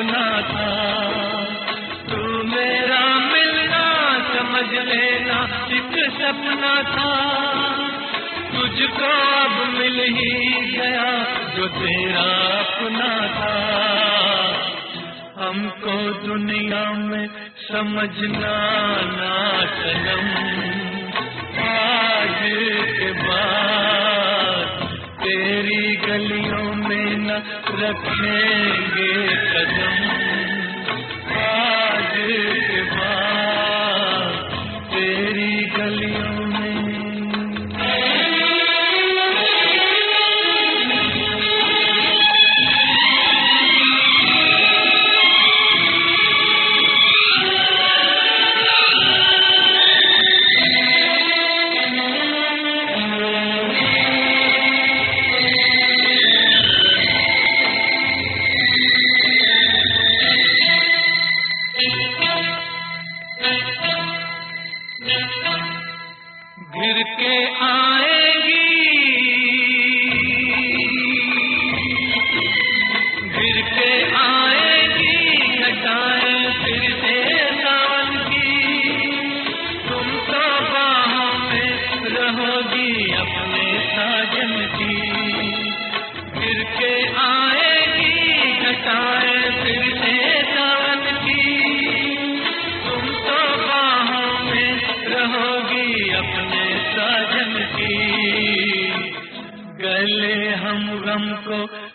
اپنا تھا۔ تو میرا ملنا سمجھ لینا ایک سپنا تھا۔ تجھ کو اب مل ہی گیا جو تیرا اپنا تھا۔ ہم کو دنیا میں سمجھنا نا قلم آج کے بعد تیری گلیوں میں نہ رکھیں گے۔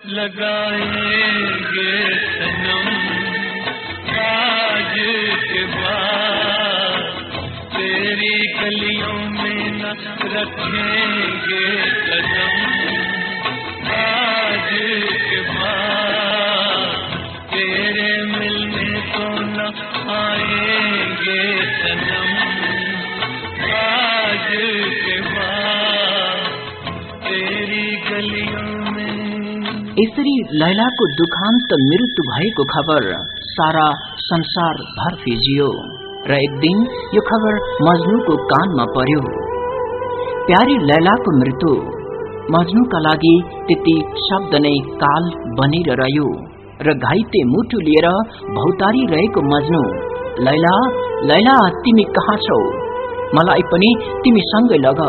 لگائیں گے سنم آج کے تیری گلیوں میں نہ رکھیں گے قدم آج کے تیرے ملنے کو نہ آئیں گے سنم آج گلیوں میں यसरी लैलाको दुखान्त मृत्यु भएको खबर सारा संसार भर फिजियो र एक दिन यो खबर मजनुको कानमा पर्यो। प्यारी लैलाको मृत्यु मजनुका लागि त्यति शब्द नै काल बनेर रह्यो र घाइते मुटु लिएर भौतारी रहेको मजनु लैला लैला तिमी कहाँ छौ? मलाई पनि तिमी सँगै लग।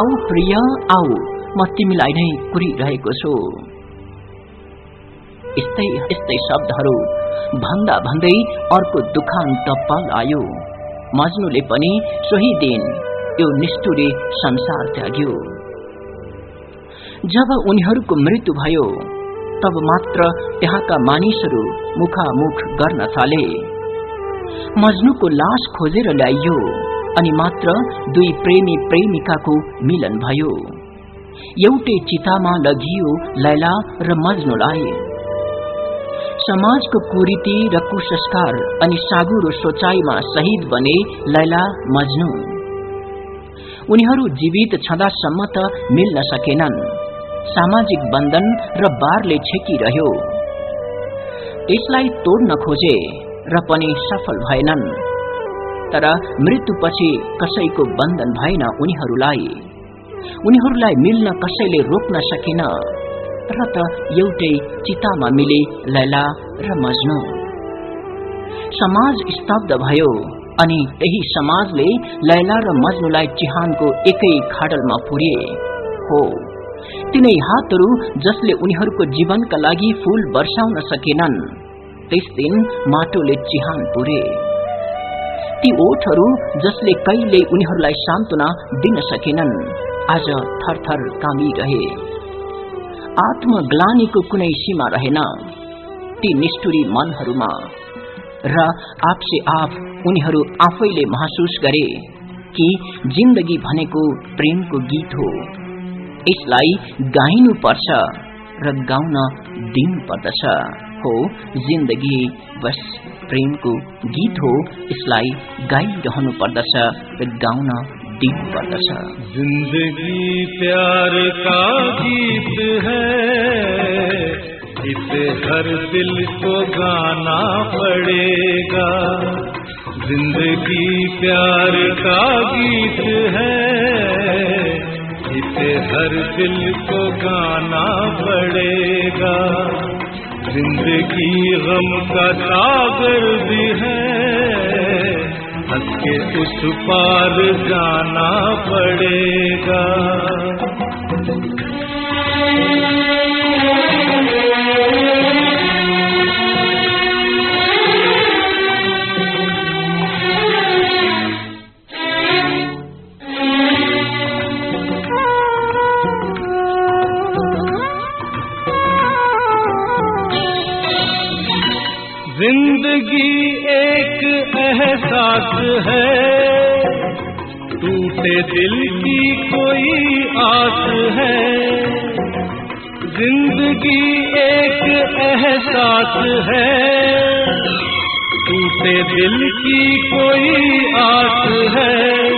आऊ प्रिय आऊ। म तिमीलाई नै कुरिरहेको छु। यस्तै यस्तै शब्दहरू भन्दा भन्दै अर्को दुखान्त पल आयो। मजनुले पनि सोही दिन यो निष्ठुरी संसार त्याग्यो। जब उनीहरूको मृत्यु भयो तब मात्र त्यहाँका मानिसहरू मुखामुख गर्न थाले। मजनुको लास खोजेर ल्याइयो अनि मात्र दुई प्रेमी प्रेमिकाको मिलन भयो। एउटै चितामा लगियो लैला र मजनुलाई। समाजको कुरीति र कुसंस्कार अनि सागुरो सोचाइमा शहीद बने लैला मजनु उनीहरू जीवित छँदासम्म त मिल्न सकेनन्। सामाजिक बन्धन र बारले छेकिरह्यो। यसलाई तोड्न खोजे र पनि सफल भएनन्। तर मृत्युपछि कसैको बन्धन भएन उनीहरूलाई। उनीहरूलाई मिल्न कसैले रोक्न सकेन। र त एउटै चितामा मिले लैला र मजनु समाज स्तब्ध भयो अनि त्यही समाजले लैला र मजनुलाई चिहानको एकै खाडलमा पुरे हो तिनै हातहरू जसले उनीहरूको जीवनका लागि फूल वर्षाउन सकेनन् त्यस दिन माटोले चिहान पुरे ती ओठहरू जसले कहिल्यै उनीहरूलाई सान्त्वना दिन सकेनन् आज थरथर कामिरहे आत्मग्लानीको कुनै सीमा रहेन। ती निष्ठुरी मनहरूमा र आपसे आप उनीहरू आफैले महसुस गरे कि जिन्दगी भनेको प्रेमको गीत हो। यसलाई गाइनु पर्छ र गाउन दिनु पर्दछ हो जिन्दगी बस प्रेमको गीत हो। यसलाई गाइरहनु पर्दछ र गाउन دل پر زندگی پیار کا گیت ہے۔ اسے ہر دل کو گانا پڑے گا۔ زندگی پیار کا گیت ہے۔ اسے ہر دل کو گانا پڑے گا۔ زندگی غم کا ساگر بھی ہے۔ ہنس کے اس پار جانا پڑے گا۔ ٹوٹے دل کی کوئی آس ہے۔ زندگی ایک احساس ہے۔ ٹوٹے دل کی کوئی آس ہے۔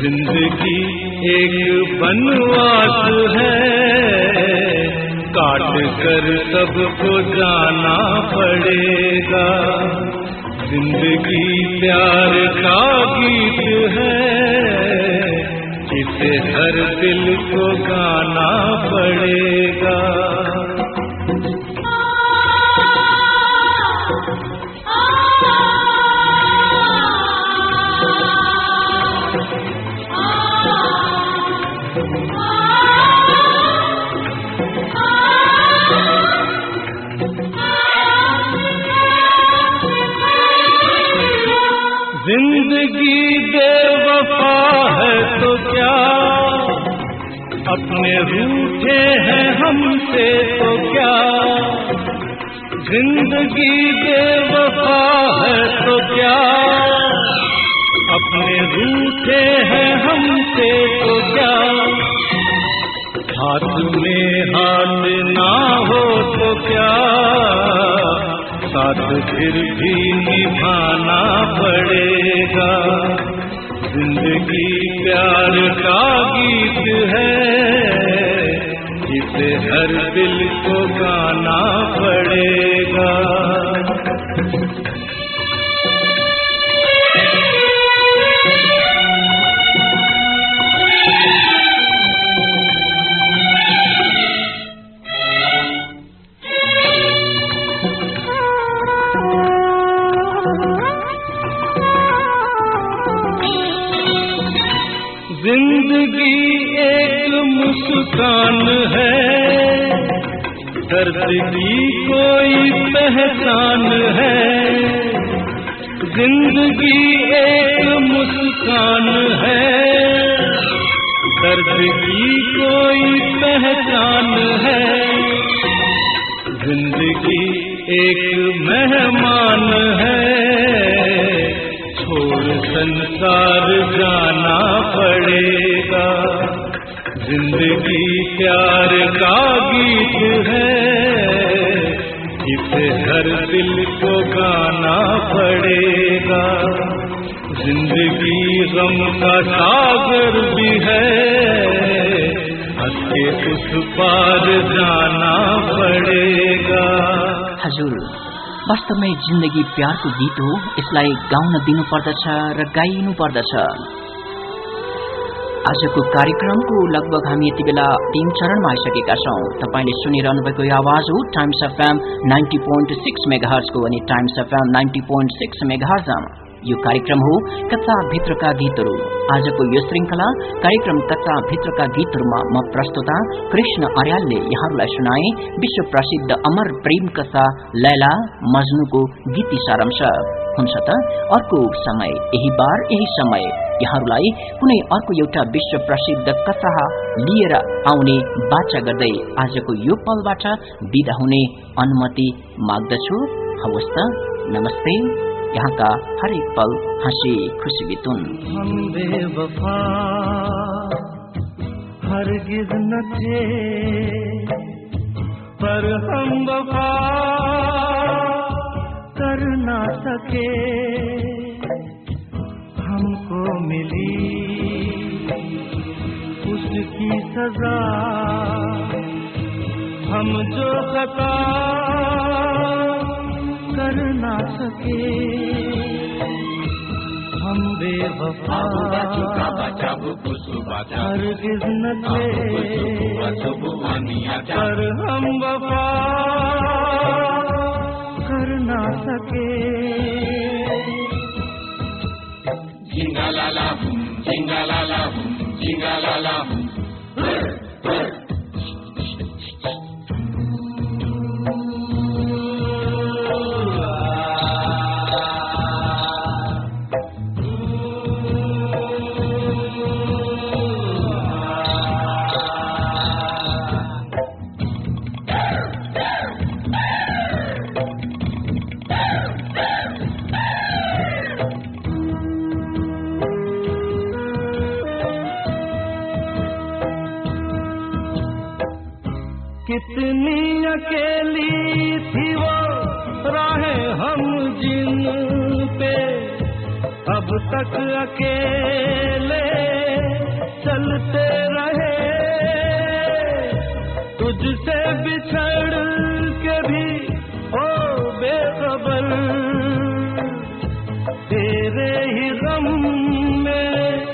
زندگی ایک بنواس ہے۔ کاٹ کر سب کو جانا پڑے گا۔ زندگی پیار کا گیت ہے۔ اسے ہر دل کو گانا پڑے گا۔ زندگی بے وفا ہے تو کیا؟ اپنے روٹے ہیں ہم سے تو کیا؟ ہاتھ میں ہاتھ نہ ہو تو کیا؟ ساتھ پھر بھی نبھانا پڑے گا۔ زندگی پیار کا گیت ہے۔ ہر دل کو گانا پڑے گا۔ درد کی کوئی پہچان ہے زندگی ایک مسکان ہے درد کی کوئی پہچان ہے زندگی ایک مہمان ہے چھوڑ سنسار جانا پڑے گا زندگی پیار کا گیت ہے اسے ہر دل کو گانا پڑے گا۔ زندگی غم کا ساگر بھی ہے۔ ہنس اس پار جانا پڑے گا۔ حضور वास्तवमै जिन्दगी प्यारको गीत हो यसलाई गाउन दिनुपर्दछ र गाइनु पर्दछ आजको कार्यक्रमको लगभग हामी यति बेला तीन चरणमा आइसकेका छौं। तपाईँले सुनिरहनु भएको यो आवाज हो Times FM ninety ninety point six मेगाहर्सको अनि Times FM ninety ninety point six मेगाहर्समा यो कार्यक्रम हो कथा भित्रका गीतहरू। आजको यो श्रृंखला कार्यक्रम कथा भित्रका गीतहरूमा म प्रस्तुता कृष्ण अर्यालले यहाँहरूलाई सुनाए विश्व प्रसिद्ध अमर प्रेम कथा लैला मजनुको गीती सारांश। हुन्छ त? अर्को समय यही बार यही समय। यहाँहरूलाई कुनै अर्को एउटा विश्व प्रसिद्ध कथा लिएर आउने बाचा गर्दै आजको यो पलबाट विदा हुने अनुमति माग्दछु। हवस् त। नमस्ते। यहाँका हरेक पल हँसी खुसी बितुन्। पर हम वफा। کر نہ سکے۔ ہم کو ملی اس کی سزا۔ ہم جو خطا کر نہ سکے۔ ہم بے وفا ہر قسمت پر ہم وفا۔ کرنا سکے۔ جھی گا لالا جھینگا لالا جھینگا لالا کتنی اکیلی تھی وہ راہیں ہم جن پہ۔ اب تک اکیلے چلتے رہے۔ تجھ سے بچھڑ کے بھی او بے خبر۔ تیرے ہی غم میں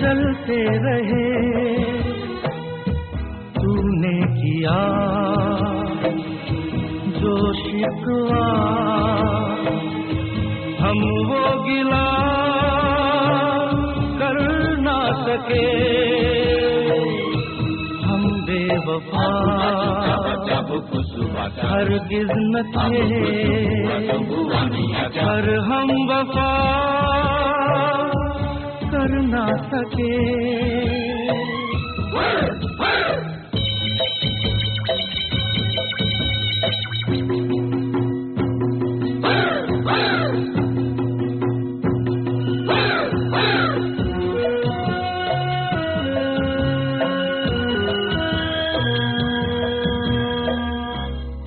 جلتے رہے۔ نے جو شکوا ہم وہ گلا کر نہ سکے۔ ہم بے وفا ہرگز نہ تھے۔ پر ہم وفا کر نہ سکے۔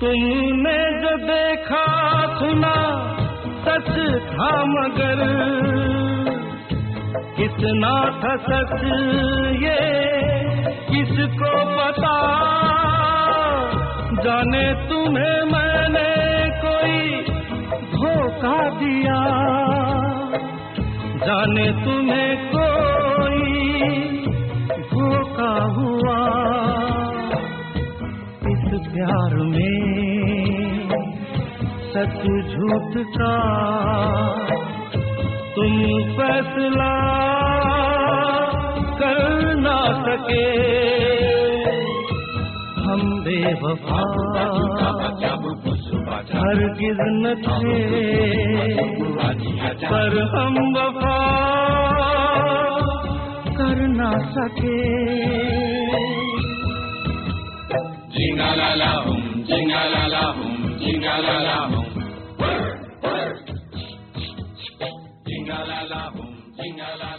تم نے جو دیکھا سنا، سچ تھا مگر۔ کتنا تھا سچ یہ، کس کو پتا؟ جانے تمہیں میں نے کوئی دھوکہ دیا۔ جانے تمہیں سچ جھوٹ کا تم فیصلہ کر نہ سکے۔ ہم بے وفا ہرگز نہ تھے پر ہم وفا کر نہ سکے۔ Jinga la la boom, jinga la la boom, jinga la la